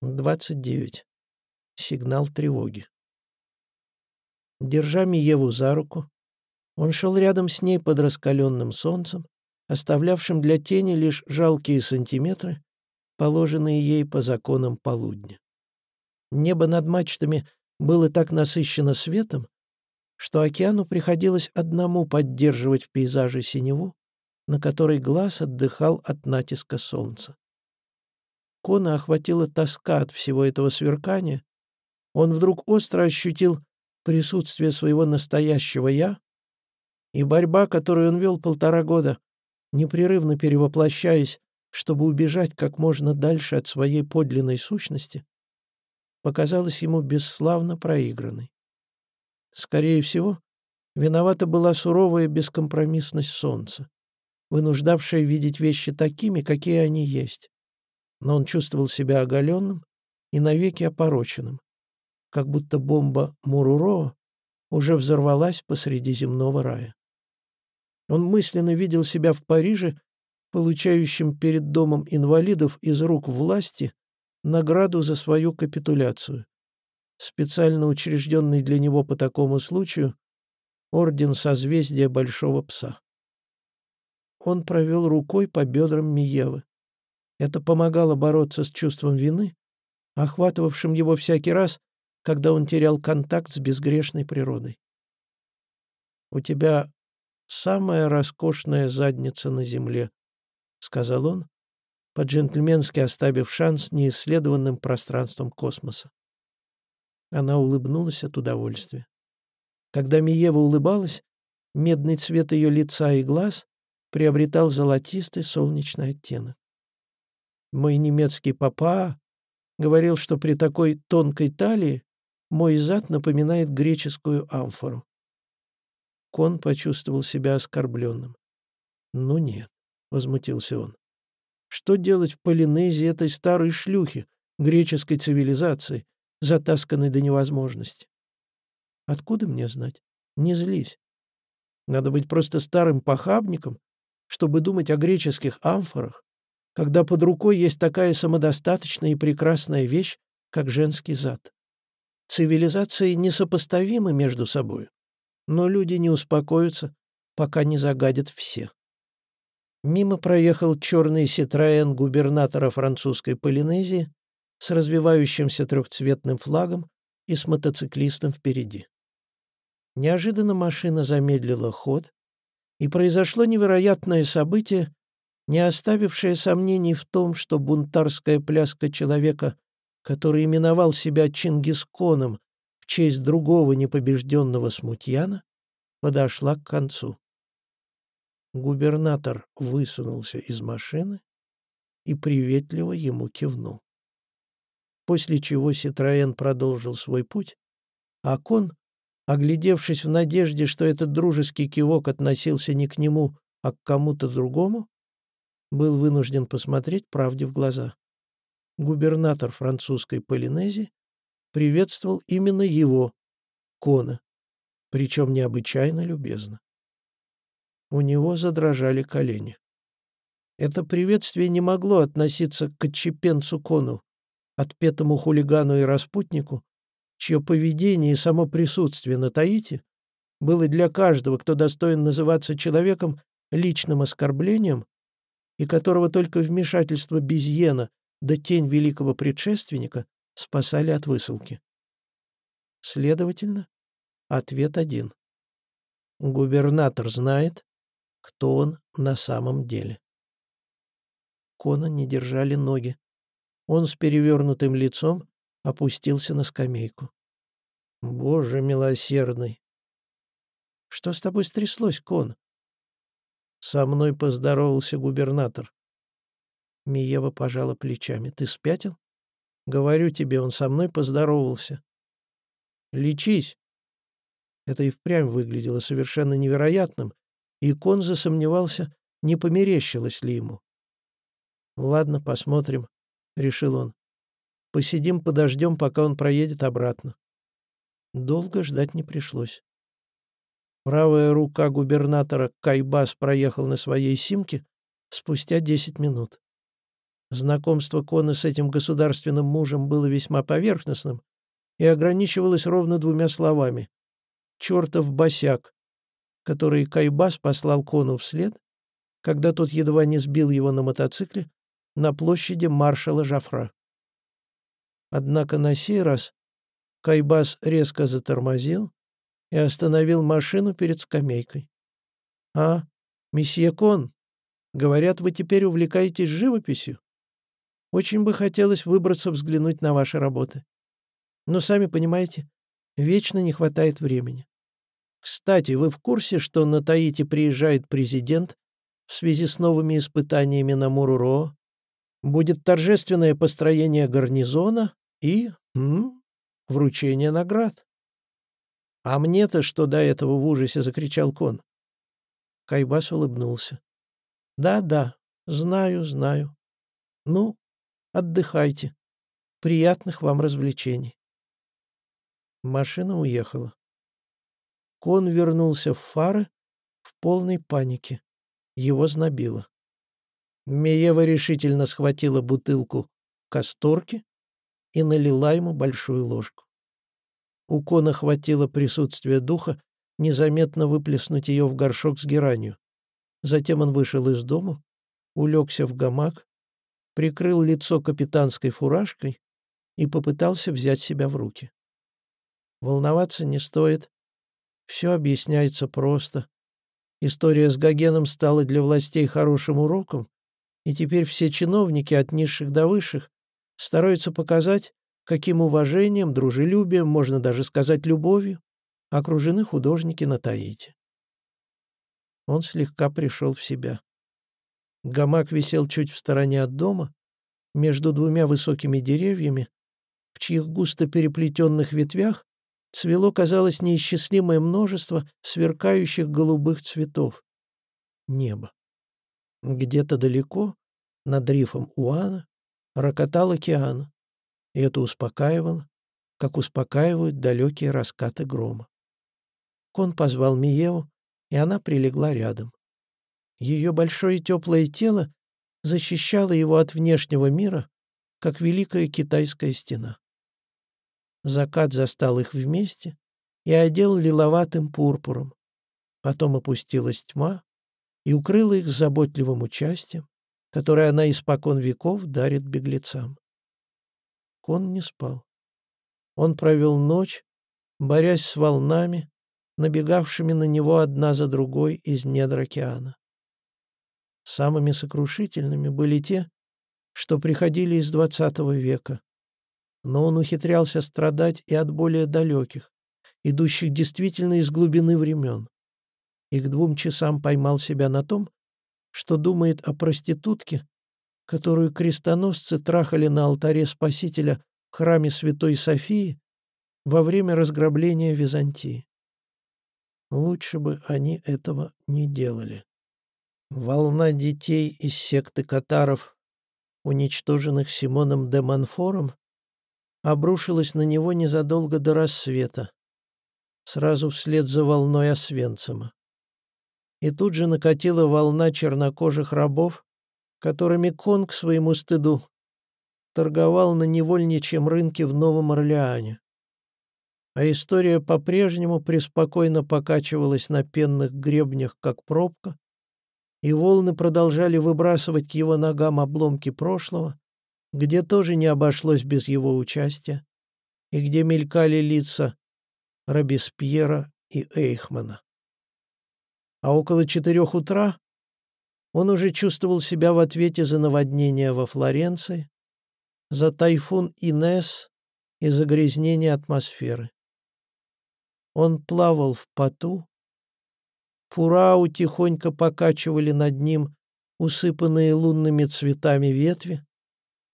29. Сигнал тревоги. Держа Миеву за руку, он шел рядом с ней под раскаленным солнцем, оставлявшим для тени лишь жалкие сантиметры, положенные ей по законам полудня. Небо над мачтами было так насыщено светом, что океану приходилось одному поддерживать в пейзаже синеву, на которой глаз отдыхал от натиска солнца. Кона охватила тоска от всего этого сверкания. Он вдруг остро ощутил присутствие своего настоящего «я», и борьба, которую он вел полтора года, непрерывно перевоплощаясь, чтобы убежать как можно дальше от своей подлинной сущности, показалась ему бесславно проигранной. Скорее всего, виновата была суровая бескомпромиссность солнца, вынуждавшая видеть вещи такими, какие они есть но он чувствовал себя оголенным и навеки опороченным, как будто бомба Муруро уже взорвалась посреди земного рая. Он мысленно видел себя в Париже, получающим перед домом инвалидов из рук власти награду за свою капитуляцию, специально учрежденный для него по такому случаю Орден Созвездия Большого Пса. Он провел рукой по бедрам Миевы. Это помогало бороться с чувством вины, охватывавшим его всякий раз, когда он терял контакт с безгрешной природой. «У тебя самая роскошная задница на земле», — сказал он, по-джентльменски оставив шанс неисследованным пространством космоса. Она улыбнулась от удовольствия. Когда Миева улыбалась, медный цвет ее лица и глаз приобретал золотистый солнечный оттенок. Мой немецкий папа говорил, что при такой тонкой талии мой зад напоминает греческую амфору. Кон почувствовал себя оскорбленным. «Ну нет», — возмутился он. «Что делать в Полинезии этой старой шлюхи, греческой цивилизации, затасканной до невозможности?» «Откуда мне знать? Не злись. Надо быть просто старым похабником, чтобы думать о греческих амфорах, когда под рукой есть такая самодостаточная и прекрасная вещь, как женский зад. Цивилизации несопоставимы между собой, но люди не успокоятся, пока не загадят все. Мимо проехал черный ситроен губернатора французской Полинезии с развивающимся трехцветным флагом и с мотоциклистом впереди. Неожиданно машина замедлила ход, и произошло невероятное событие, не оставившая сомнений в том, что бунтарская пляска человека, который именовал себя Чингисконом в честь другого непобежденного смутьяна, подошла к концу. Губернатор высунулся из машины и приветливо ему кивнул. После чего Ситроен продолжил свой путь, а Кон, оглядевшись в надежде, что этот дружеский кивок относился не к нему, а к кому-то другому, был вынужден посмотреть правде в глаза. Губернатор французской Полинезии приветствовал именно его, Кона, причем необычайно любезно. У него задрожали колени. Это приветствие не могло относиться к отчепенцу Кону, отпетому хулигану и распутнику, чье поведение и само присутствие на Таити было для каждого, кто достоин называться человеком, личным оскорблением и которого только вмешательство Безьена да тень великого предшественника спасали от высылки. Следовательно, ответ один. Губернатор знает, кто он на самом деле. Кона не держали ноги. Он с перевернутым лицом опустился на скамейку. «Боже милосердный!» «Что с тобой стряслось, Кон?» Со мной поздоровался губернатор. Миева пожала плечами. Ты спятил? Говорю тебе, он со мной поздоровался. Лечись. Это и впрямь выглядело совершенно невероятным, и Кон засомневался, не померещилось ли ему. «Ладно, посмотрим», — решил он. «Посидим, подождем, пока он проедет обратно». Долго ждать не пришлось. Правая рука губернатора Кайбас проехал на своей симке спустя 10 минут. Знакомство Кона с этим государственным мужем было весьма поверхностным и ограничивалось ровно двумя словами. «Чертов босяк», который Кайбас послал Кону вслед, когда тот едва не сбил его на мотоцикле на площади маршала Жафра. Однако на сей раз Кайбас резко затормозил и остановил машину перед скамейкой. «А, месье Кон, говорят, вы теперь увлекаетесь живописью? Очень бы хотелось выбраться взглянуть на ваши работы. Но, сами понимаете, вечно не хватает времени. Кстати, вы в курсе, что на Таити приезжает президент в связи с новыми испытаниями на Муруро? Будет торжественное построение гарнизона и... М, вручение наград. «А мне-то что до этого в ужасе?» — закричал Кон. Кайбас улыбнулся. «Да-да, знаю, знаю. Ну, отдыхайте. Приятных вам развлечений». Машина уехала. Кон вернулся в фары в полной панике. Его знобило. Меева решительно схватила бутылку касторки и налила ему большую ложку. У Кона хватило присутствия духа незаметно выплеснуть ее в горшок с геранью. Затем он вышел из дома, улегся в гамак, прикрыл лицо капитанской фуражкой и попытался взять себя в руки. Волноваться не стоит. Все объясняется просто. История с Гогеном стала для властей хорошим уроком, и теперь все чиновники от низших до высших стараются показать, каким уважением, дружелюбием, можно даже сказать любовью, окружены художники на Таити. Он слегка пришел в себя. Гамак висел чуть в стороне от дома, между двумя высокими деревьями, в чьих густо переплетенных ветвях цвело, казалось, неисчислимое множество сверкающих голубых цветов. Небо. Где-то далеко, над рифом Уана, рокотал океан, и это успокаивало, как успокаивают далекие раскаты грома. Кон позвал Миеву, и она прилегла рядом. Ее большое теплое тело защищало его от внешнего мира, как великая китайская стена. Закат застал их вместе и одел лиловатым пурпуром. Потом опустилась тьма и укрыла их заботливым участием, которое она испокон веков дарит беглецам. Кон не спал. Он провел ночь, борясь с волнами, набегавшими на него одна за другой из недр океана. Самыми сокрушительными были те, что приходили из XX века, но он ухитрялся страдать и от более далеких, идущих действительно из глубины времен, и к двум часам поймал себя на том, что думает о проститутке, которую крестоносцы трахали на алтаре Спасителя в храме Святой Софии во время разграбления Византии. Лучше бы они этого не делали. Волна детей из секты катаров, уничтоженных Симоном де Монфором, обрушилась на него незадолго до рассвета, сразу вслед за волной Освенцима. И тут же накатила волна чернокожих рабов, которыми Кон к своему стыду торговал на невольничьем рынке в Новом Орлеане. А история по-прежнему преспокойно покачивалась на пенных гребнях, как пробка, и волны продолжали выбрасывать к его ногам обломки прошлого, где тоже не обошлось без его участия, и где мелькали лица Робеспьера и Эйхмана. А около четырех утра он уже чувствовал себя в ответе за наводнение во Флоренции, за тайфун Инес и загрязнение атмосферы. Он плавал в поту, Фурау тихонько покачивали над ним усыпанные лунными цветами ветви,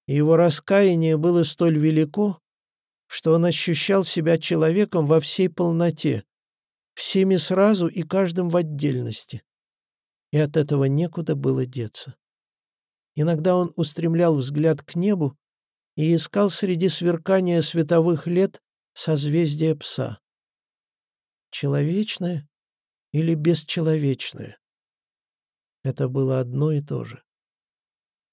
и его раскаяние было столь велико, что он ощущал себя человеком во всей полноте, всеми сразу и каждым в отдельности. И от этого некуда было деться. Иногда он устремлял взгляд к небу и искал среди сверкания световых лет созвездие пса. Человечное или бесчеловечное? Это было одно и то же.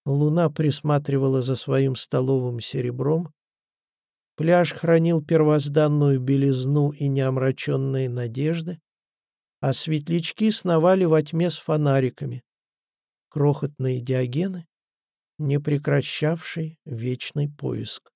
Луна присматривала за своим столовым серебром. Пляж хранил первозданную белизну и неомраченные надежды, а светлячки сновали во тьме с фонариками. Крохотные диогены, не прекращавший вечный поиск.